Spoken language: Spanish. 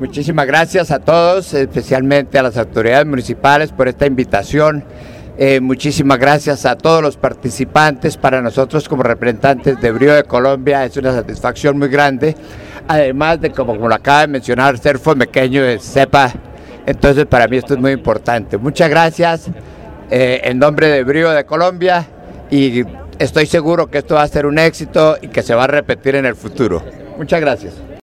Muchísimas gracias a todos, especialmente a las autoridades municipales por esta invitación. Eh, muchísimas gracias a todos los participantes. Para nosotros como representantes de Brío de Colombia es una satisfacción muy grande. Además de, como, como lo acaba de mencionar, ser fomequeño de CEPA. Entonces para mí esto es muy importante. Muchas gracias eh, en nombre de Brío de Colombia y estoy seguro que esto va a ser un éxito y que se va a repetir en el futuro. Muchas gracias.